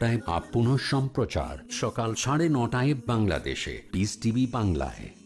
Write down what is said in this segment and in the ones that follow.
Time up সম্প্রচার সকাল সাড়ে নটায় বাংলাদেশে। বিস টিভি বাংলায়।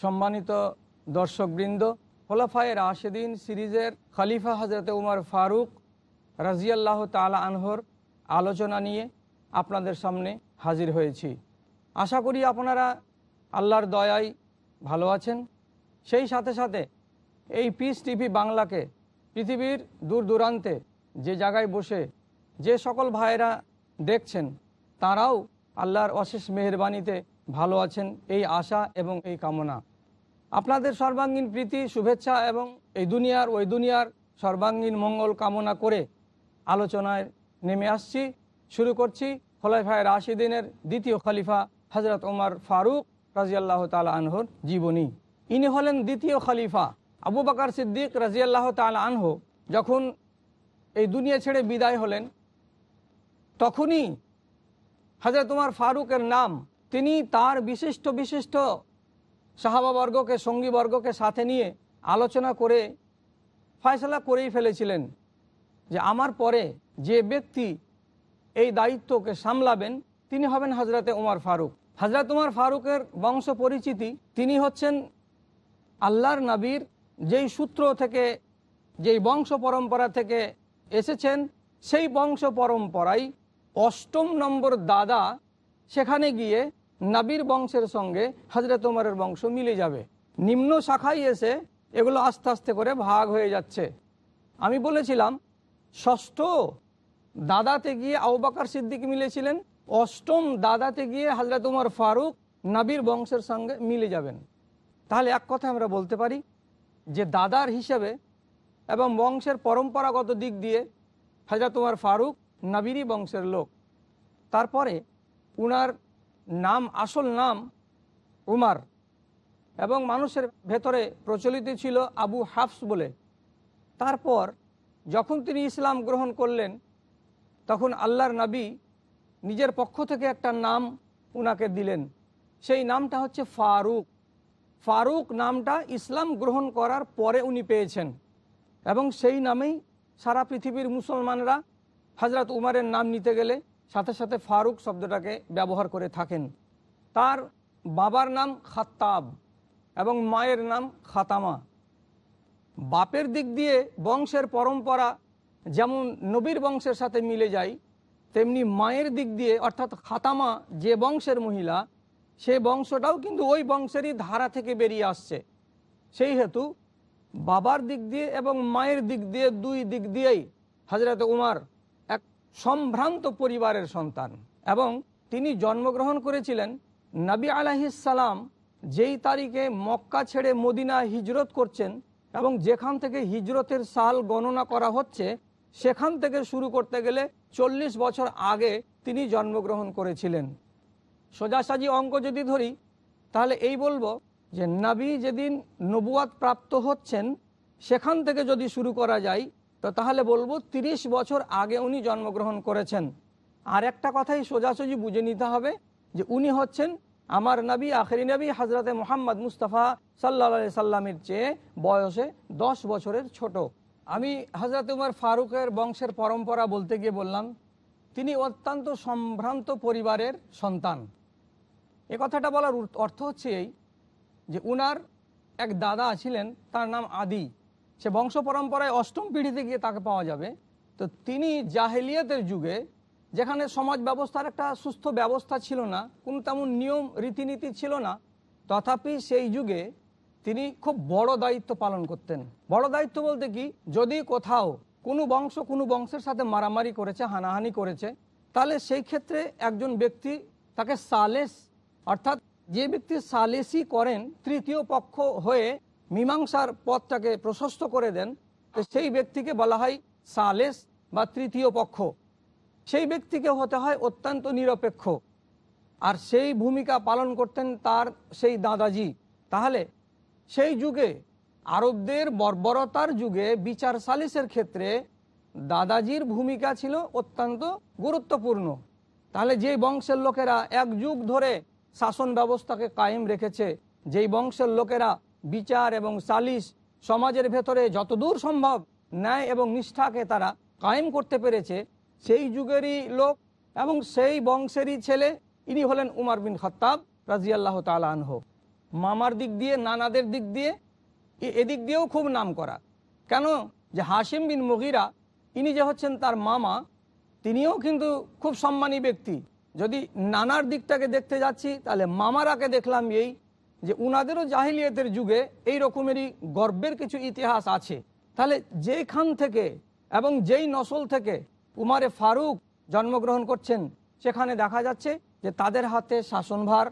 সম্মানিত দর্শকবৃন্দ, খোলাফায়ে রাশেদিন সিরিজের খলিফা হজরত উমর ফারুক রাজিয়াল্লাহ তালা আনহর আলোচনা নিয়ে আপনাদের সামনে হাজির হয়েছি। আশা করি আপনারা আল্লাহর দয়ায় ভালো আছেন। সেই সাথে সাথে এই পিস টিভি বাংলাকে, পৃথিবীর দূর দূরান্তে যে জায়গায় বসে যে সকল ভাইয়েরা দেখছেন, তারাও আল্লাহর অশেষ মেহরবানিতে ভালো আছেন, এই আশা এবং এই কামনা। আপনাদের সর্বাঙ্গীন প্রীতি, শুভেচ্ছা এবং এই দুনিয়ার, ওই দুনিয়ার সর্বাঙ্গীন মঙ্গল কামনা করে আলোচনায় নেমে আসছি। শুরু করছি খোলাইফায় রাশিদিনের দ্বিতীয় খলিফা হজরত ওমর ফারুক রাজিয়াল্লাহ তালা আনহর জীবনী। ইনি হলেন দ্বিতীয় খলিফা আবু বাকার সিদ্দিক রাজিয়াল্লাহ তালা আনহ। যখন এই দুনিয়া ছেড়ে বিদায় হলেন, তখনই হজরত উমর ফারুকের নাম, তিনি তার বিশিষ্ট বিশিষ্ট সাহাবাবর্গকে, সঙ্গীবর্গকে সাথে নিয়ে আলোচনা করে, ফয়সলা করেই ফেলেছিলেন যে আমার পরে যে ব্যক্তি এই দায়িত্বকে সামলাবেন, তিনি হবেন হজরতে উমর ফারুক। হজরত উমর ফারুকের বংশ পরিচিতি, তিনি হচ্ছেন আল্লাহর নবীর যেই সূত্র থেকে, যেই বংশ পরম্পরা থেকে এসেছেন, সেই বংশ পরম্পরায় অষ্টম নম্বর দাদা সেখানে গিয়ে নাবির বংশের সঙ্গে হজরত উমরের বংশ মিলে যাবে। নিম্ন শাখায় এসে এগুলো আস্তে আস্তে করে ভাগ হয়ে যাচ্ছে। আমি বলেছিলাম, ষষ্ঠ দাদাতে গিয়ে আউবাকার সিদ্দিক মিলেছিলেন, অষ্টম দাদাতে গিয়ে হজরত উমর ফারুক নাবির বংশের সঙ্গে মিলে যাবেন। তাহলে এক কথা আমরা বলতে পারি যে দাদার হিসেবে এবং বংশের পরম্পরাগত দিক দিয়ে হজরত উমর ফারুক নাবিরি বংশের লোক। তারপরে উনার নাম, আসল নাম উমার এবং মানুষের ভেতরে প্রচলিত ছিল আবু হাফস বলে। তারপর যখন তিনি ইসলাম গ্রহণ করলেন, তখন আল্লাহর নবী নিজের পক্ষ থেকে একটা নাম উনাকে দিলেন। সেই নামটা হচ্ছে ফারুক। ফারুক নামটা ইসলাম গ্রহণ করার পরে উনি পেয়েছেন এবং সেই নামেই সারা পৃথিবীর মুসলমানরা হজরত উমারের নাম নিতে গেলে সাথে সাথে ফারুক শব্দটাকে ব্যবহার করে থাকেন। তার বাবার নাম খাত্তাব এবং মায়ের নাম খাতামা। বাপের দিক দিয়ে বংশের পরম্পরা যেমন নবীর বংশের সাথে মিলে যায়, তেমনি মায়ের দিক দিয়ে অর্থাৎ খাতামা যে বংশের মহিলা সেই বংশটাও কিন্তু ওই বংশেরই ধারা থেকে বেরিয়ে আসছে। সেই হেতু বাবার দিক দিয়ে এবং মায়ের দিক দিয়ে দুই দিক দিয়েই হজরত উমার সম্ভ্রান্ত পরিবারের সন্তান এবং তিনি জন্মগ্রহণ করেছিলেন নবী আলাহিসাল্লাম যেই তারিখে মক্কা ছেড়ে মদিনা হিজরত করছেন এবং যেখান থেকে হিজরতের সাল গণনা করা হচ্ছে, সেখান থেকে শুরু করতে গেলে চল্লিশ বছর আগে তিনি জন্মগ্রহণ করেছিলেন। সোজাসাজি অঙ্ক যদি ধরি, তাহলে এই বলব যে নবী যেদিন নবুয়াত প্রাপ্ত হচ্ছেন, সেখান থেকে যদি শুরু করা যায় তো তাহলে বলব ৩০ বছর আগে উনি জন্মগ্রহণ করেছেন। আর একটা কথাই সোজাসুজি বুঝে নিতে হবে যে উনি হচ্ছেন আমার নবী, আখরি নবী হজরতে মোহাম্মদ মুস্তফা সাল্লা সাল্লামের চেয়ে বয়সে দশ বছরের ছোট। আমি হজরত উমর ফারুকের বংশের পরম্পরা বলতে গিয়ে বললাম, তিনি অত্যন্ত সম্ভ্রান্ত পরিবারের সন্তান। এ কথাটা বলার অর্থ হচ্ছে এই যে উনার এক দাদা ছিলেন, তার নাম আদি। সে বংশ পরম্পরায় অষ্টম পিঢ়িতে গিয়ে তাকে পাওয়া যাবে। তো তিনি জাহেলিয়াতের যুগে, যেখানে সমাজ ব্যবস্থার একটা সুস্থ ব্যবস্থা ছিল না, কোনো তেমন নিয়ম, রীতিনীতি ছিল না, তথাপি সেই যুগে তিনি খুব বড় দায়িত্ব পালন করতেন। বড় দায়িত্ব বলতে কি, যদি কোথাও কোনো বংশ কোনো বংশের সাথে মারামারি করেছে, হানাহানি করেছে, তাহলে সেই ক্ষেত্রে একজন ব্যক্তি তাকে সালেস, অর্থাৎ যে ব্যক্তি সালেসি করেন, তৃতীয় পক্ষ হয়ে মীমাংসার পথটাকে প্রশস্ত করে দেন, তো সেই ব্যক্তিকে বলা হয় সালেস বা তৃতীয় পক্ষ। সেই ব্যক্তিকে হতে হয় অত্যন্ত নিরপেক্ষ। আর সেই ভূমিকা পালন করতেন তার সেই দাদাজি। তাহলে সেই যুগে, আরবদের বর্বরতার যুগে বিচার সালিসের ক্ষেত্রে দাদাজির ভূমিকা ছিল অত্যন্ত গুরুত্বপূর্ণ। তাহলে যে বংশের লোকেরা এক যুগ ধরে শাসন ব্যবস্থাকে কায়েম রেখেছে, যেই বংশের লোকেরা বিচার এবং সালিস সমাজের ভেতরে যতদূর সম্ভব ন্যায় এবং নিষ্ঠাকে তারা কায়েম করতে পেরেছে, সেই যুগেরই লোক এবং সেই বংশেরই ছেলে, ইনি হলেন উমার বিন খত্তাব রাজিয়াল্লাহ তালানহ মামার দিক দিয়ে, নানাদের দিক দিয়ে এদিক দিয়েও খুব নাম করা কেন? যে হাসিম বিন মহিরা ইনি যে হচ্ছেন তার মামা, তিনিও কিন্তু খুব সম্মানী ব্যক্তি। যদি নানার দিকটাকে দেখতে যাচ্ছি, তাহলে মামারাকে দেখলাম এই যে উনাদেরও জাহিলিয়তের যুগে এই রকমেরই গর্বের কিছু ইতিহাস আছে। তাহলে যেখান থেকে এবং যেই নসল থেকে উমারে ফারুক জন্মগ্রহণ করছেন, সেখানে দেখা যাচ্ছে যে তাদের হাতে শাসনভার,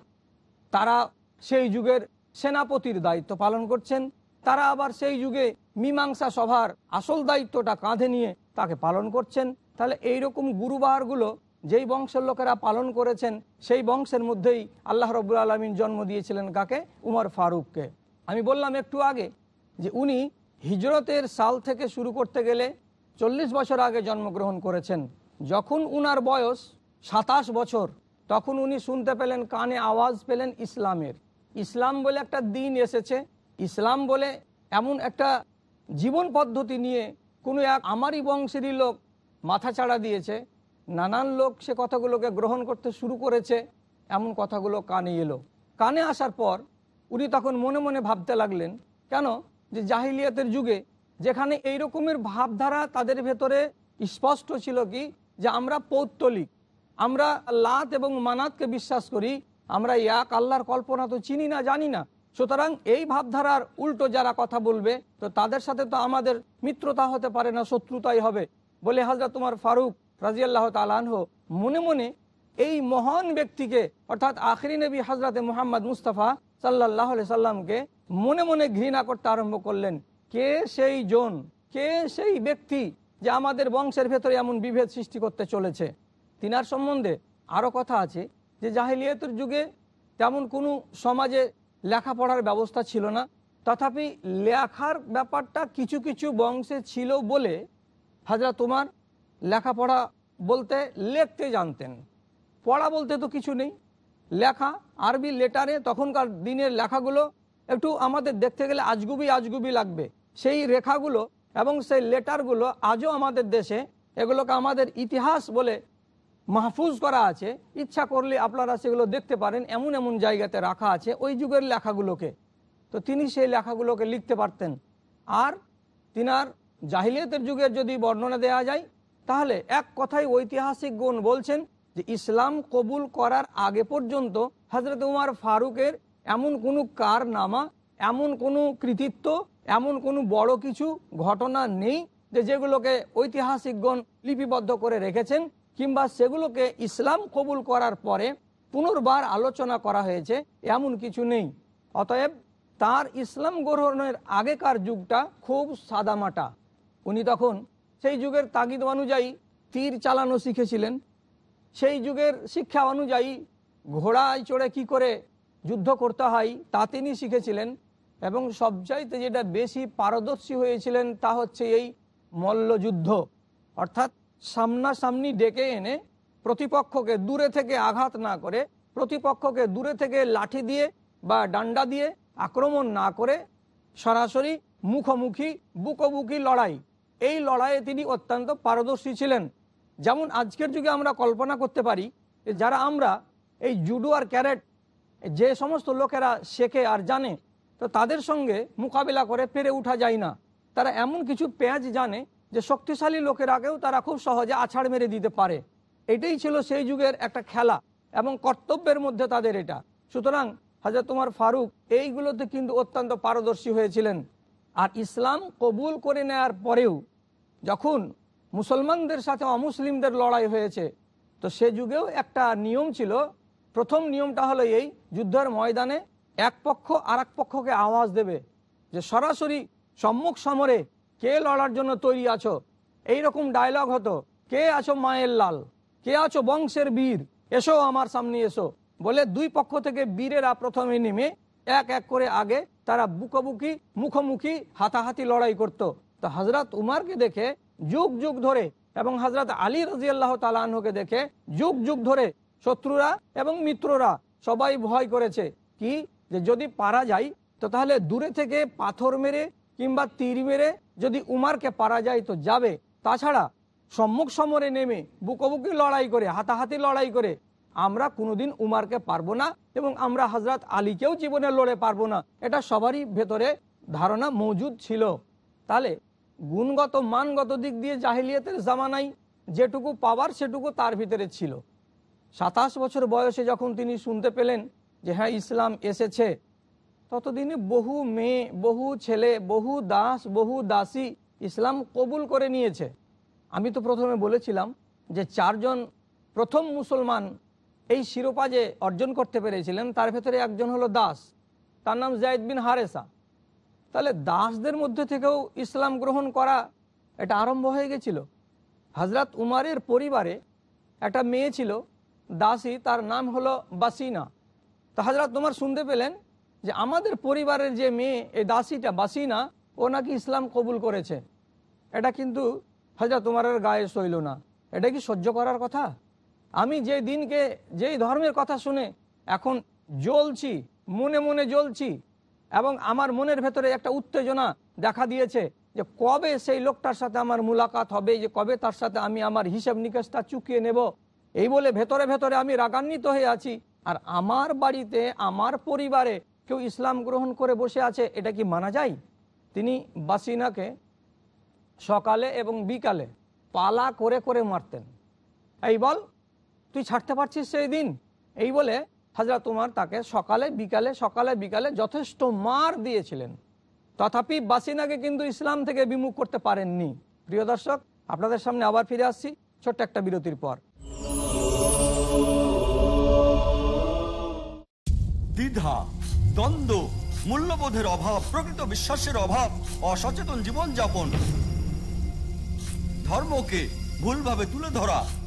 তারা সেই যুগের সেনাপতির দায়িত্ব পালন করছেন, তারা আবার সেই যুগে মীমাংসা সভার আসল দায়িত্বটা কাঁধে নিয়ে তাকে পালন করছেন। তাহলে এইরকম গুরুবারগুলো যেই বংশের লোকেরা পালন করেছেন, সেই বংশের মধ্যেই আল্লাহ রবুল আলমিন জন্ম দিয়েছিলেন কাকে? উমর ফারুককে। আমি বললাম একটু আগে যে উনি হিজরতের সাল থেকে শুরু করতে গেলে চল্লিশ বছর আগে জন্মগ্রহণ করেছেন। যখন উনার বয়স সাতাশ বছর, তখন উনি শুনতে পেলেন, কানে আওয়াজ পেলেন ইসলামের। ইসলাম বলে একটা দিন এসেছে। ইসলাম বলে এমন একটা জীবন পদ্ধতি নিয়ে কোনো এক আমারই বংশেরই লোক মাথা চাড়া দিয়েছে। নানান লোক সে কথাগুলোকে গ্রহণ করতে শুরু করেছে, এমন কথাগুলো কানে এলো। কানে আসার পর উনি তখন মনে মনে ভাবতে লাগলেন, কেন? যে জাহিলিয়াতের যুগে যেখানে এই রকমের ভাবধারা তাদের ভেতরে স্পষ্ট ছিল কি? যে আমরা পৌত্তলিক, আমরা লাত এবং মানাতকে বিশ্বাস করি, আমরা এক আল্লাহর কল্পনা তো চিনি না, জানি না। সুতরাং এই ভাবধারার উল্টো যারা কথা বলবে, তো তাদের সাথে তো আমাদের মিত্রতা হতে পারে না, শত্রুতাই হবে। বলে হাজরা তোমার ফারুক রাজিয়াল্লাহ তালানহ মনে মনে এই মহান ব্যক্তিকে, অর্থাৎ আখরি নবী হাজরাতে মোহাম্মদ মুস্তফা সাল্লাহ সাল্লামকে মনে মনে ঘৃণা করতে আরম্ভ করলেন। কে সেই জন? কে সেই ব্যক্তি যে আমাদের বংশের ভেতরে এমন বিভেদ সৃষ্টি করতে চলেছে? তিনার সম্বন্ধে আরও কথা আছে যে জাহিলিয়তের যুগে তেমন কোনো সমাজে লেখাপড়ার ব্যবস্থা ছিল না। তথাপি লেখার ব্যাপারটা কিছু কিছু বংশে ছিল বলে হাজরা তোমার লেখাপড়া বলতে লিখতে জানতেন। পড়া বলতে তো কিছু নেই। লেখা, আরবি লেটারে তখনকার দিনের লেখাগুলো একটু আমাদের দেখতে গেলে আজগুবি আজগুবি লাগবে। সেই রেখাগুলো এবং সেই লেটারগুলো আজও আমাদের দেশে এগুলোকে আমাদের ইতিহাস বলে মাহফুজ করা আছে। ইচ্ছা করলে আপনারা সেগুলো দেখতে পারেন। এমন এমন জায়গাতে রাখা আছে ওই যুগের লেখাগুলোকে। তো তিনি সেই লেখাগুলোকে লিখতে পারতেন। আর তিনার জাহিলিয়তের যুগের যদি বর্ণনা দেয়া যায় তাহলে এক কথাই ঐতিহাসিক গুণ বলছেন যে ইসলাম কবুল করার আগে পর্যন্ত হজরত উমার ফারুকের এমন কোনো কারনামা, এমন কোনো কৃতিত্ব, এমন কোনো বড় কিছু ঘটনা নেই যে যেগুলোকে ঐতিহাসিকগণ লিপিবদ্ধ করে রেখেছেন কিংবা সেগুলোকে ইসলাম কবুল করার পরে পুনর্বার আলোচনা করা হয়েছে, এমন কিছু নেই। অতএব তার ইসলাম গ্রহণের আগেকার যুগটা খুব সাদামাটা। উনি তখন সেই যুগের তাগিদ অনুযায়ী তীর চালানো শিখেছিলেন। সেই যুগের শিক্ষা অনুযায়ী ঘোড়ায় চড়ে কি করে যুদ্ধ করতে হয় তা তিনি শিখেছিলেন এবং সবচাইতে যেটা বেশি পারদর্শী হয়েছিলেন তা হচ্ছে এই মল্লযুদ্ধ। অর্থাৎ সামনাসামনি ডেকে এনে প্রতিপক্ষকে দূরে থেকে আঘাত না করে প্রতিপক্ষকে দূরে থেকে লাঠি দিয়ে বা ডান্ডা দিয়ে আক্রমণ না করে সরাসরি মুখোমুখি, বুকোবুকি লড়াই। এই লড়াইয়ে তিনি অত্যন্ত পারদর্শী ছিলেন। যেমন আজকের যুগে আমরা কল্পনা করতে পারি যারা আমরা, এই জুডো আর ক্যারেট, যে সমস্ত লোকেরা শেখে আর জানে, তো তাদের সঙ্গে মোকাবিলা করে পেরে উঠা যায় না। তারা এমন কিছু পেঁয়াজ জানে যে শক্তিশালী লোকেরাকেও তারা খুব সহজে আছাড় মেরে দিতে পারে। এটাই ছিল সেই যুগের একটা খেলা এবং কর্তব্যের মধ্যে তাদের এটা। সুতরাং হাজার তোমার ফারুক এইগুলোতে কিন্তু অত্যন্ত পারদর্শী হয়েছিলেন। আর ইসলাম কবুল করে নেয়ার পরেও যখন মুসলমানদের সাথে অমুসলিমদের লড়াই হয়েছে, তো সে যুগেও একটা নিয়ম ছিল। প্রথম নিয়মটা হলো এই, যুদ্ধের ময়দানে এক পক্ষ আর পক্ষকে আওয়াজ দেবে যে সরাসরি সম্মুখ সমরে কে লড়ার জন্য তৈরি আছো? এই রকম ডায়লগ হতো। কে আছো মায়ের লাল? কে আছো বংশের বীর? এসো আমার সামনে এসো। বলে দুই পক্ষ থেকে বীরেরা প্রথমে নেমে এক এক করে আগে তারা বুকোবুকি, মুখোমুখি, হাতাহাতি লড়াই করত। তো হজরত উমারকে দেখে, যুগ যুগ ধরে এবং হজরত আলী রাজিয়াল্লাহ তালাহকে দেখে, যুগ যুগ ধরে শত্রুরা এবং মিত্ররা সবাই ভয় করেছে। কি? যে যদি পারা যায়, তো তাহলে দূরে থেকে পাথর মেরে কিংবা তীর মেরে যদি উমারকে পারা যায়, তো যাবে। তাছাড়া সম্মুখ সমরে নেমে বুকোবুকি লড়াই করে, হাতাহাতি লড়াই করে আমরা কোনোদিন উমারকে পারব না এবং আমরা হজরত আলীকেও জীবনে লড়ে পারব না। এটা সবারই ভেতরে ধারণা মজুদ ছিল। তাহলে গুণগত, মানগত দিক দিয়ে জাহিলিয়াতের জামানাই যেটুকু পাওয়ার সেটুকু তার ভিতরে ছিল। সাতাশ বছর বয়সে যখন তিনি শুনতে পেলেন যে হ্যাঁ ইসলাম এসেছে, ততদিনে বহু মেয়ে, বহু ছেলে, বহু দাস, বহু দাসী ইসলাম কবুল করে নিয়েছে। আমি তো প্রথমে বলেছিলাম যে চারজন প্রথম মুসলমান এই শিরোপা যে অর্জন করতে পেরেছিলেন, তার ভেতরে একজন হলো দাস। তার নাম জায়দ বিন হারেসা। তাহলে দাসদের মধ্যে থেকেও ইসলাম গ্রহণ করা এটা আরম্ভ হয়ে গেছিল। হজরত উমারের পরিবারে একটা মেয়ে ছিল, দাসী, তার নাম হলো বাসিনা। তো হজরত তোমার শুনতে পেলেন যে আমাদের পরিবারের যে মেয়ে, এই দাসীটা, বাসিনা, ও নাকি ইসলাম কবুল করেছে। এটা কিন্তু হজরত তোমারের গায়ে সইল না। এটা কি সহ্য করার কথা? আমি যে দিনকে, যেই ধর্মের কথা শুনে এখন জ্বলছি, মনে মনে জ্বলছি, এবং আমার মনের ভেতরে একটা উত্তেজনা দেখা দিয়েছে যে কবে সেই লোকটার সাথে আমার মুলাকাত হবে, যে কবে তার সাথে আমি আমার হিসাব নিকাশটা চুকিয়ে নেব। এই বলে ভেতরে ভেতরে আমি রাগান্বিত হয়ে আছি। আর আমার বাড়িতে, আমার পরিবারে কেউ ইসলাম গ্রহণ করে বসে আছে, এটা কি মানা যায়? তিনি বাসিনাকে সকালে এবং বিকালে পালা করে করে মারতেন। এই বল তুই ছাড়তে পারছিস সেই দিন? এই বলে হাজরা তোমার তাকে সকালে, বিকালে সকালে, বিকালে যথেষ্ট মার দিয়েছিলেন। তথাপি বাসিনাকে কিন্তু ইসলাম থেকে বিমুখ করতে পারেননি। প্রিয় দর্শক, আপনাদের সামনে আবার ফিরে আসছি ছোট্ট একটা বিরতির পর। দ্বিধা, দ্বন্দ্ব, মূল্যবোধের অভাব, প্রকৃত বিশ্বাসের অভাব, অসচেতন জীবনযাপন, ধর্মকে ভুলভাবে তুলে ধরা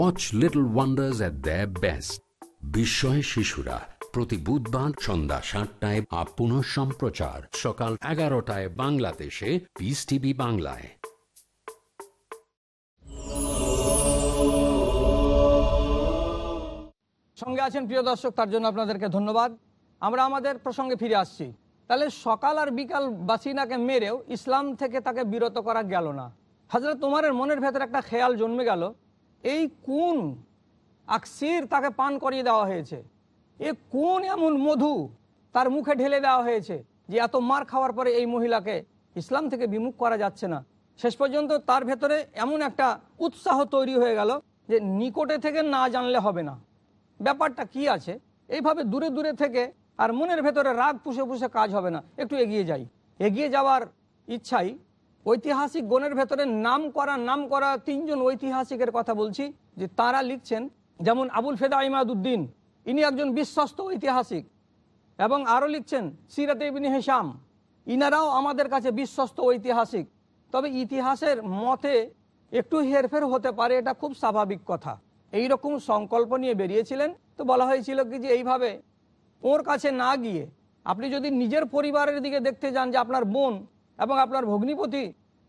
Watch little wonders at the best বিস্ময় শিশুরা, প্রতি বুধবার সন্ধ্যা সাতটায় আপ পুনঃ সম্প্রচার, সকাল এগারোটায় বাংলাদেশে পিস টিভি বাংলায়। সঙ্গে আছেন প্রিয় দর্শক, তার জন্য আপনাদেরকে ধন্যবাদ। আমরা আমাদের প্রসঙ্গে ফিরে আসছি। তাহলে সকাল আর বিকাল বাসিনাকে মেরেও ইসলাম থেকে তাকে বিরত করা গেল না। হাজরত তোমারের মনের ভেতরে একটা খেয়াল জন্মে গেল। এই কোন আকসির তাকে পান করিয়ে দেওয়া হয়েছে? এ কোন এমন মধু তার মুখে ঢেলে দেওয়া হয়েছে যে এত মার খাওয়ার পরে এই মহিলাকে ইসলাম থেকে বিমুখ করা যাচ্ছে না? শেষ পর্যন্ত তার ভেতরে এমন একটা উৎসাহ তৈরি হয়ে গেল যে নিকটে থেকে না জানলে হবে না। ব্যাপারটা কি আছে? এইভাবে দূরে দূরে থেকে আর মনের ভেতরে রাগ পুষে পুষে কাজ হবে না। একটু এগিয়ে যাই। এগিয়ে যাওয়ার ইচ্ছাই ঐতিহাসিক গণের ভেতরে নাম করা নাম করা তিনজন ঐতিহাসিকের কথা বলছি, যে তারা লিখছেন, যেমন আবুল ফেদা ইমাদুদ্দিন, ইনি একজন বিশ্বস্ত ঐতিহাসিক, এবং আরও লিখছেন, সিরাতে ইবিন হেসাম ইনারাও আমাদের কাছে বিশ্বস্ত ঐতিহাসিক। তবে ইতিহাসের মতে একটু হেরফের হতে পারে, এটা খুব স্বাভাবিক কথা। এই রকম সংকল্প নিয়ে বেরিয়েছিলেন, তো বলা হয়েছিল কি যে এইভাবে ওর কাছে না গিয়ে, আপনি যদি নিজের পরিবারের দিকে দেখতে যান যে আপনার বোন এবং আপনার ভগ্নিপতি,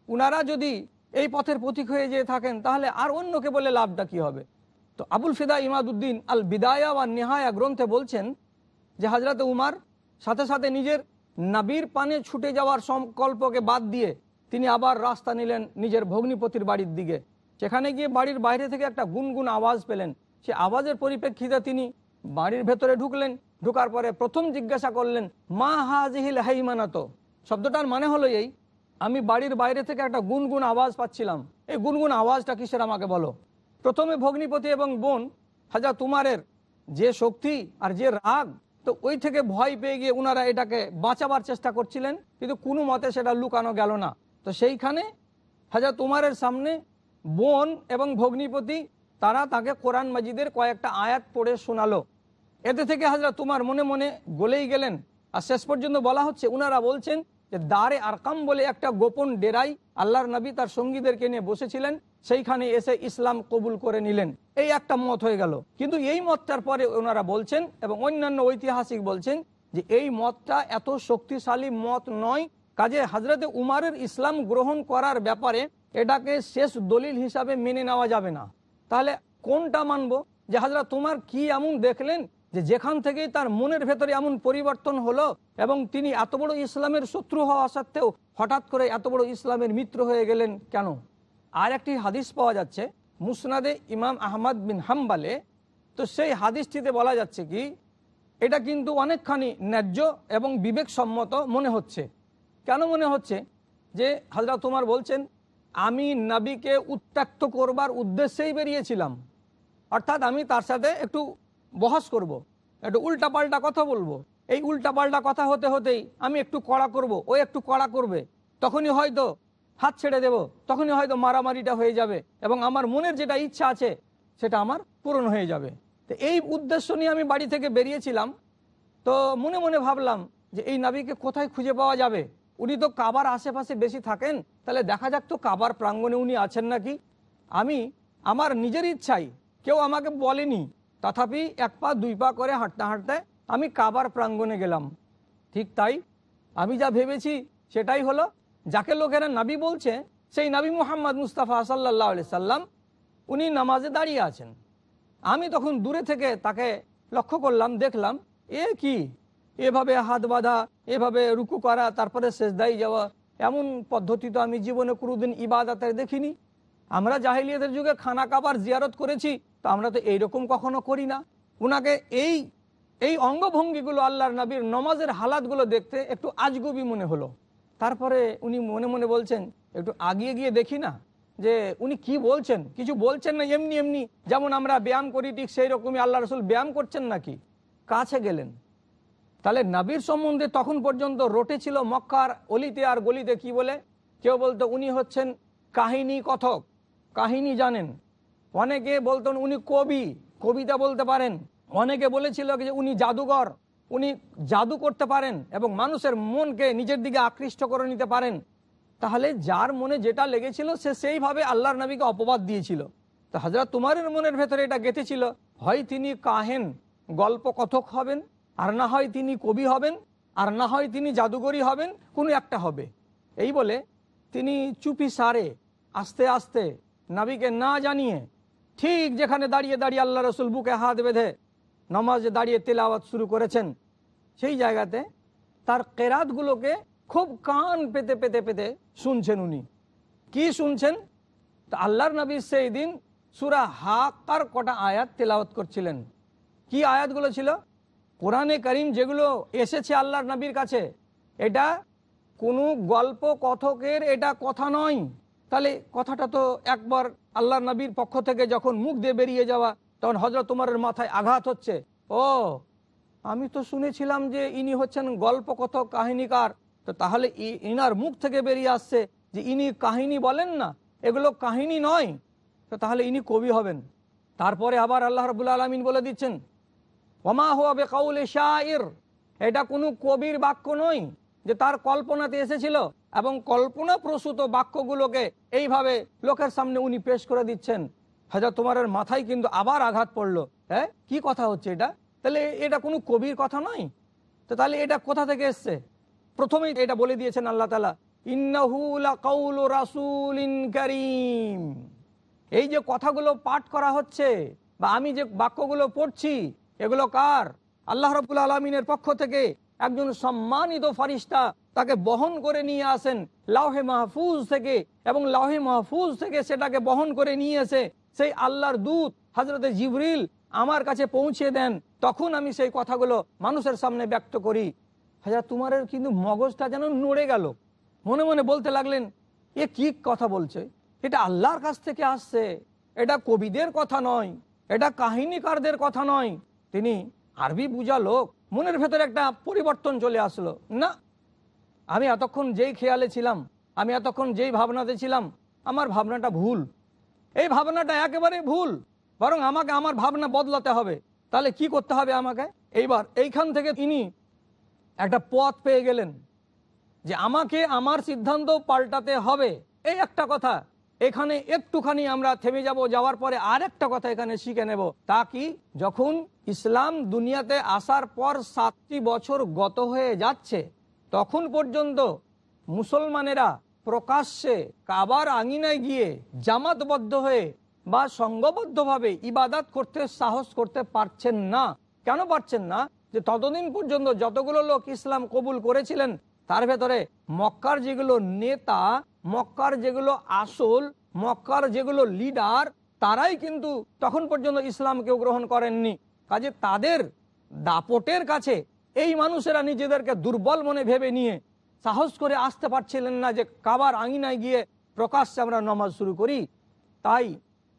উনারা যদি এই পথের পথিক হয়ে যেয়ে থাকেন, তাহলে আর অন্যকে বলে লাভটা কি হবে? তো আবুল ফিদা ইমাদুদ্দিন আল বিদায়া বা নেহায়া গ্রন্থে বলছেন যে, হাজরত উমার সাথে সাথে নিজের নাবির পানে ছুটে যাওয়ার সংকল্পকে বাদ দিয়ে তিনি আবার রাস্তা নিলেন নিজের ভগ্নিপতির বাড়ির দিকে। সেখানে গিয়ে বাড়ির বাইরে থেকে একটা গুনগুন আওয়াজ পেলেন। সে আওয়াজের পরিপ্রেক্ষিতে তিনি বাড়ির ভেতরে ঢুকলেন। ঢুকার পরে প্রথম জিজ্ঞাসা করলেন, মা হাজিহিল হাইমানাত? শব্দটার মানে হলো এই, আমি বাড়ির বাইরে থেকে একটা গুনগুন আওয়াজ পাচ্ছিলাম। এই গুনগুন আওয়াজটা কিসের আমাকে বলো? প্রথমে ভগ্নিপতি এবং বোন, হাজা তুমারের যে শক্তি আর যে রাগ, তো ওই থেকে ভয় পেয়ে গিয়ে ওনারা এটাকে বাঁচাবার চেষ্টা করছিলেন, কিন্তু কোনো মতে সেটা লুকানো গেল না। তো সেইখানে হাজা তুমারের সামনে বোন এবং ভগ্নিপতি, তারা তাকে কোরআন মাজিদের কয়েকটা আয়াত পড়ে শোনালো। এতে থেকে হাজরা তোমার মনে মনে গলেই গেলেন। আর শেষ পর্যন্ত বলা হচ্ছে, উনারা বলছেন যে দারে আরকাম বলে একটা গোপন ডেরাই আল্লাহর নবী তার সঙ্গীদেরকে নিয়ে বসেছিলেন, সেইখানে এসে ইসলাম কবুল করে নিলেন। এই একটা মত হয়ে গেল। কিন্তু এই মতটার পরে ওনারা বলছেন এবং অন্যান্য ঐতিহাসিক বলছেন যে এই মতটা এত শক্তিশালী মত নয়, কাজে হাজরতে উমারের ইসলাম গ্রহণ করার ব্যাপারে এটাকে শেষ দলিল হিসাবে মেনে নেওয়া যাবে না। তাহলে কোনটা মানবো? যে হাজরা তোমার কি এমন দেখলেন? যে যেখান থেকেই তার মনের ভেতরে এমন পরিবর্তন হলো এবং তিনি এত বড় ইসলামের শত্রু হওয়া সত্ত্বেও হঠাৎ করে এত বড় ইসলামের মিত্র হয়ে গেলেন কেন? আর একটি হাদিস পাওয়া যাচ্ছে, মুসনাদে ইমাম আহমদ বিন হাম্বালে। তো সেই হাদিসটিতে বলা যাচ্ছে কি, এটা কিন্তু অনেকখানি ন্যায্য এবং বিবেকসম্মত মনে হচ্ছে। কেন মনে হচ্ছে? যে হাজরা তোমার বলছেন, আমি নাবিকে উত্ত্যক্ত করবার উদ্দেশ্যেই বেরিয়েছিলাম। অর্থাৎ আমি তার সাথে একটু বহস করব। একটু উল্টাপাল্টা কথা বলব। এই উল্টাপাল্টা কথা হতে হতেই আমি একটু কড়া করব, ও একটু কড়া করবে। তখনই হয়তো হাত ছেড়ে দেব, তখনই হয়তো মারামারিটা হয়ে যাবে এবং আমার মনের যেটা ইচ্ছা আছে সেটা আমার পূরণ হয়ে যাবে। তো এই উদ্দেশ্য নিয়ে আমি বাড়ি থেকে বেরিয়েছিলাম। তো মনে মনে ভাবলাম যে এই নাবিকে কোথায় খুঁজে পাওয়া যাবে? উনি তো কাবার আশেপাশে বেশি থাকেন, তাহলে দেখা যাক তো কাবার প্রাঙ্গণে উনি আছেন নাকি? আমি, আমার নিজের ইচ্ছাই, কেউ আমাকে বলেনি। তথাপি এক পা, দুই পা করে হাঁটতে হাঁটতে আমি কাবার প্রাঙ্গণে গেলাম। ঠিক তাই আমি যা ভেবেছি সেটাই হলো, যাকে লোকেরা নাবি বলছে, সেই নাবি মুহাম্মদ মুস্তাফা সাল্লাহ সাল্লাম, উনি নামাজে দাঁড়িয়ে আছেন। আমি তখন দূরে থেকে তাকে লক্ষ্য করলাম, দেখলাম, এ কি? এভাবে হাত বাঁধা, এভাবে রুকু করা, তারপরে শেষদাই যাওয়া, এমন পদ্ধতি তো আমি জীবনে কোনোদিন ইবাদাতে দেখিনি। আমরা জাহিলিয়াদের যুগে খানা কাবার জিয়ারত করেছি তো আমরা তো এইরকম কখনো করি না। উনাকে এই এই অঙ্গভঙ্গিগুলো আল্লাহর নবীর নমাজের হালাতগুলো দেখতে একটু আজগুবি মনে হলো। তারপরে উনি মনে মনে বলছেন, একটু আগিয়ে গিয়ে দেখি না যে উনি কি বলছেন? কিছু বলছেন না এমনি এমনি। যেমন আমরা ব্যায়াম করি, ঠিক সেই রকমই আল্লাহ রসুল ব্যায়াম করছেন নাকি? কাছে গেলেন। তাহলে নাবির সম্বন্ধে তখন পর্যন্ত রোটে ছিল মক্কার অলিতে আর গলিতে কি বলে? কেউ বলতো উনি হচ্ছেন কাহিনী কথক। কাহিনী জানেন। অনেকে বলতেন উনি কবি, কবিতা বলতে পারেন। অনেকে বলেছিল যে উনি জাদুঘর, উনি জাদু করতে পারেন এবং মানুষের মনকে নিজের দিকে আকৃষ্ট করে নিতে পারেন। তাহলে যার মনে যেটা লেগেছিল, সে সেইভাবে আল্লাহর নবীকে অপবাদ দিয়েছিল। তো হাজরা তোমারের মনের ভেতরে এটা গেঁথেছিল, হয় তিনি কাহেন গল্প কথক হবেন, আর না হয় তিনি কবি হবেন, আর না হয় তিনি জাদুগরি হবেন, কোনো একটা হবে। এই বলে তিনি চুপি সারে, আস্তে আস্তে নাবিকে না জানিয়ে ঠিক যেখানে দাঁড়িয়ে দাঁড়িয়ে আল্লাহ রসুল বুকে হাত বেঁধে নমাজে দাঁড়িয়ে তেলাওয়াত শুরু করেছেন, সেই জায়গাতে তার কেরাতগুলোকে খুব কান পেতে পেতে পেতে শুনছেন উনি। কি শুনছেন? তা আল্লাহর নবী সেই দিন সুরা হাকার কটা আয়াত তেলাওয়াত করছিলেন। কি আয়াতগুলো ছিল? কোরআনে করিম যেগুলো এসেছে আল্লাহর নবীর কাছে, এটা কোনো গল্প কথকের এটা কথা নয়। তাহলে কথাটা তো একবার আল্লাহ নবীর পক্ষ থেকে যখন মুখ দিয়ে বেরিয়ে যাওয়া, তখন হজরত তোমারের মাথায় আঘাত হচ্ছে। ও, আমি তো শুনেছিলাম যে ইনি হচ্ছেন গল্প কথক কাহিনীকার। তো তাহলে ইনার মুখ থেকে বেরিয়ে আসছে যে ইনি কাহিনী বলেন না, এগুলো কাহিনী নয়। তো তাহলে ইনি কবি হবেন। তারপরে আবার আল্লাহ রবুল আলমিন বলে দিচ্ছেন, ওমা হুয়া বেকাউলে শাইর এটা কোনো কবির বাক্য নয় যে তার কল্পনাতে এসেছিল। এবং কল্পনা প্রসূত বাক্যগুলোকে এইভাবে লোকের সামনে উনি পেশ করে দিচ্ছেন। হাজার তোমার মাথায় কিন্তু আবার আঘাত পড়ল। হ্যাঁ? কি কথা হচ্ছে এটা? তাহলে এটা কোনো কবির কথা নয়। তো তাহলে এটা কোথা থেকে এসছে? প্রথমেই এটা বলে দিয়েছেন আল্লাহ তালা করিম। এই যে কথাগুলো পাঠ করা হচ্ছে বা আমি যে বাক্যগুলো পড়ছি, এগুলো কার? আল্লাহ রবুল আলমিনের পক্ষ থেকে একজন সম্মানিত ফারিস্তা তাকে বহন করে নিয়ে আসেন লাউহে মাহফুজ থেকে এবং লাউহে মাহফুজ থেকে সেটাকে বহন করে নিয়ে এসে সেই আল্লাহর দূত হজরতে জিবরিল আমার কাছে পৌঁছে দেন। তখন আমি সেই কথাগুলো মানুষের সামনে ব্যক্ত করি। হাজার তোমারের কিন্তু মগজটা যেন নড়ে গেল। মনে মনে বলতে লাগলেন, এ কি কথা বলছে? এটা আল্লাহর কাছ থেকে আসছে। এটা কবিদের কথা নয়। এটা কাহিনীকারদের কথা নয়। তিনি আরবি বুঝা লোক। মনের ভেতরে একটা পরিবর্তন চলে আসলো। না, আমি এতক্ষণ যেই খেয়ালে ছিলাম, আমি এতক্ষণ যেই ভাবনাতে ছিলাম, আমার ভাবনাটা ভুল। এই ভাবনাটা একেবারে ভুল। বরং আমাকে আমার ভাবনা বদলাতে হবে। তাহলে কি করতে হবে আমাকে? এইবার এইখান থেকে তিনি একটা পথ পেয়ে গেলেন যে আমাকে আমার সিদ্ধান্ত পাল্টাতে হবে। এই একটা কথা। এখানে একটুখানি আমরা থেমে যাব, যাওয়ার পরে আর একটা কথা এখানে শিখে নেব। তা কি? যখন ইসলাম দুনিয়াতে আসার পর সাতটি বছর গত হয়ে যাচ্ছে, তখন পর্যন্ত মুসলমানেরা প্রকাশ্যে কাবার আঙিনায় গিয়ে জামাতবদ্ধ হয়ে বা সঙ্গবদ্ধভাবে ইবাদাত করতে, সাহস করতে পারছেন না। কেন পারছেন না? যে ততদিন পর্যন্ত যতগুলো লোক ইসলাম কবুল করেছিলেন, তার ভেতরে মক্কার যেগুলো নেতা মক্কার যেগুলো আসল, মক্কার যেগুলো লিডার তারাই কিন্তু তখন পর্যন্ত ইসলামকেও গ্রহণ করেননি। কাজে তাদের দাপটের কাছে এই মানুষেরা নিজেদেরকে দুর্বল মনে ভেবে নিয়ে সাহস করে আসতে পারছিলেন না যে কাবার আঙিনায় গিয়ে প্রকাশ্যে আমরা নমাজ শুরু করি। তাই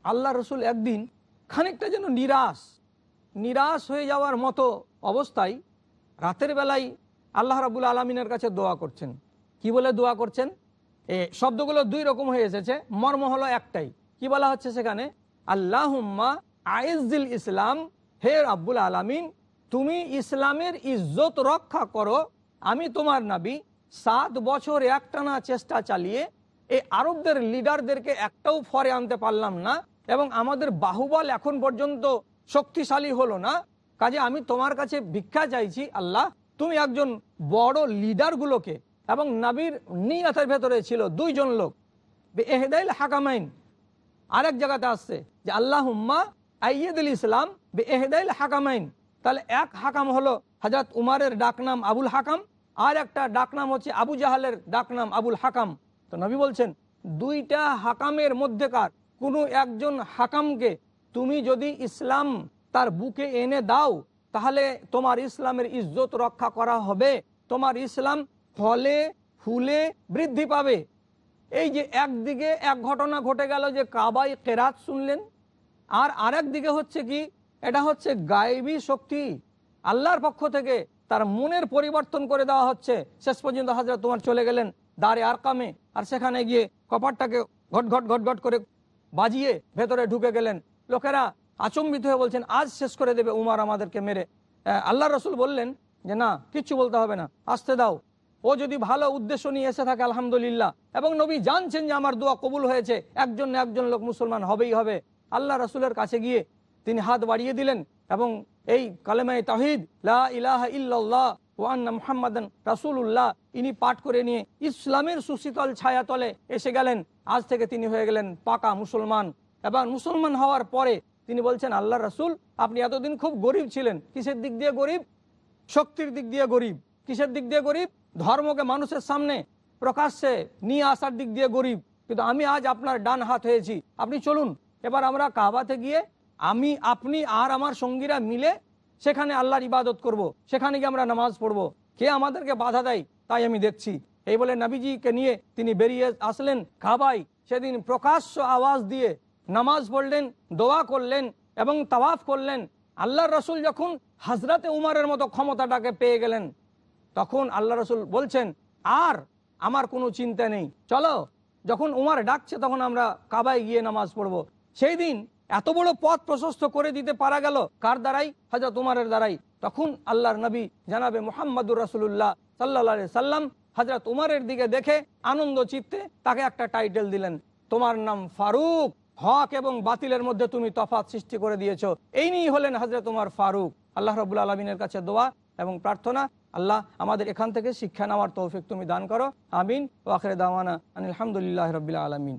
আল্লাহ রসুল একদিন খানিকটা যেন নিরাশ নিরাশ হয়ে যাওয়ার মতো অবস্থায় রাতের বেলায় আল্লাহ রাবুল আলমিনের কাছে দোয়া করছেন। কি বলে দোয়া করছেন? শব্দগুলো দুই রকম হয়ে এসেছে। মর্ম হলো একটাই। কি বলা হচ্ছে সেখানে? আল্লাহুম্মা আইজুল ইসলাম, হে রাব্বুল আলামিন, তুমি ইসলামের ইজ্জত রক্ষা করো। আমি তোমার নাবি সাত বছর একটানা চেষ্টা চালিয়ে এই আরবদের লিডারদেরকে একটাও ফরে আনতে পারলাম না এবং আমাদের বাহুবল এখন পর্যন্ত শক্তিশালী হলো না। কাজে আমি তোমার কাছে ভিক্ষা চাইছি, আল্লাহ, তুমি একজন বড় লিডারগুলোকে এবং নাবির নিয়াতের ভেতরে ছিল দুইজন লোক। এহেদাইল হাকামাইন। আরেক জায়গাতে আসছে যে আল্লাহ হুম্মা আইয়দুল ইসলাম বে এহেদাইল হাকামাইন। তাহলে এক হাকাম হলো হজরত উমারের ডাকনাম আবুল হাকাম, আর একটা ডাকনাম হচ্ছে আবু জাহালের ডাকনাম আবুল হাকাম। তো নবী বলছেন, দুইটা হাকামের মধ্যেকার কোনো একজন হাকামকে তুমি যদি ইসলাম তার বুকে এনে দাও, তাহলে তোমার ইসলামের ইজ্জত রক্ষা করা হবে। তোমার ইসলাম ফলে ফুলে বৃদ্ধি পাবে। এই যে একদিকে এক ঘটনা ঘটে গেল যে কাবাই কেরাত শুনলেন, আর আরেক দিকে হচ্ছে কি, এটা হচ্ছে গায়েবী শক্তি। আল্লাহর পক্ষ থেকে তার মনের পরিবর্তন করে দেওয়া হচ্ছে। শেষ পর্যন্ত হাজরা তোমার চলে গেলেন দাঁড়ে আর কামে আর সেখানে গিয়ে কপারটাকে ঘট ঘট ঘট ঘট করে বাজিয়ে ভেতরে ঢুকে গেলেন। লোকেরা আচম্বিত হয়ে বলছেন, আজ শেষ করে দেবে উমার আমাদেরকে মেরে। আল্লাহ রসুল বললেন যে, না, কিচ্ছু বলতে হবে না, আসতে দাও। ও যদি ভালো উদ্দেশ্য নিয়ে এসে থাকে, আলহামদুলিল্লাহ। এবং নবী জানছেন যে আমার দোয়া কবুল হয়েছে, একজন না একজন লোক মুসলমান হবেই হবে। আল্লাহ রসুলের কাছে গিয়ে তিনি হাত বাড়িয়ে দিলেন এবং এই কালেমাই তাহিদ লা ইলাহা ইল্লাল্লাহ ওয়ান্না মুহাম্মাদান রাসূলুল্লাহ, ইনি পাঠ করে নিয়ে ইসলামের সুশীতল ছায়া তলে এসে গেলেন। আজ থেকে তিনি হয়ে গেলেন পাকা মুসলমান। এবং মুসলমান হওয়ার পরে তিনি বলছেন, আল্লাহ রসুল, আপনি এতদিন খুব গরিব ছিলেন। কিসের দিক দিয়ে গরিব? শক্তির দিক দিয়ে গরিব। কিসের দিক দিয়ে গরিব? ধর্মকে মানুষের সামনে প্রকাশ্যে নিয়ে আসার দিক দিয়ে গরিব। কিন্তু আমি আজ আপনার ডান হাত হয়েছি। আপনি চলুন, এবার আমরা কাবাতে গিয়ে আমি, আপনি আর আমার সঙ্গীরা মিলে সেখানে আল্লাহর ইবাদত করব। সেখানে গিয়ে আমরা নামাজ পড়ব। কে আমাদেরকে বাধা দেয়, তাই আমি দেখছি। এই বলে নবীজিকে নিয়ে তিনি বেরিয়ে আসলেন কাবাই সেদিন প্রকাশ্য আওয়াজ দিয়ে নামাজ পড়লেন, দোয়া করলেন এবং তাওয়াফ করলেন। আল্লাহর রসুল যখন হাজরাতে উমারের মতো ক্ষমতাটাকে পেয়ে গেলেন তখন আল্লাহ রসুল বলছেন, আর আমার কোনো চিন্তা নেই। চলো। যখন উমার ডাকছে, তখন আমরা কাবায় গিয়ে নামাজ পড়ব। সেই দিন এত বড় পথ প্রশস্ত করে দিতে পারা গেল। কার দ্বারাই? হজরত উমারের দ্বারাই। তখন আল্লাহর নবী জানাবে মোহাম্মদুর রাসুল্লাহ সাল্লা সাল্লাম হজরত উমারের দিকে দেখে আনন্দ চিত্তে তাকে একটা টাইটেল দিলেন। তোমার নাম ফারুক, হক এবং বাতিলের মধ্যে তুমি তফাৎ সৃষ্টি করে দিয়েছ। এই নিয়েই হলেন হজরত উমার ফারুক। আল্লাহ রবুল আলমিনের কাছে দোয়া এবং প্রার্থনা। আল্লাহ আমাদের এখান থেকে শিক্ষা নেওয়ার তৌফিক তুমি দান করো। আমিন। ওয়াখরে দাওয়ানা আলহামদুলিল্লাহ রবিল্লা আলমিন।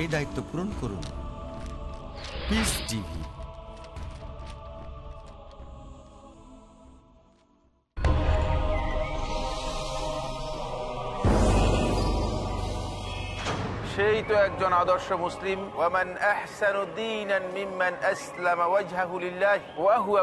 এই দায়িত্ব পূরণ করুন। সেই তো একজন আদর্শ মুসলিম। ওয়ামান আহসানু ওয়া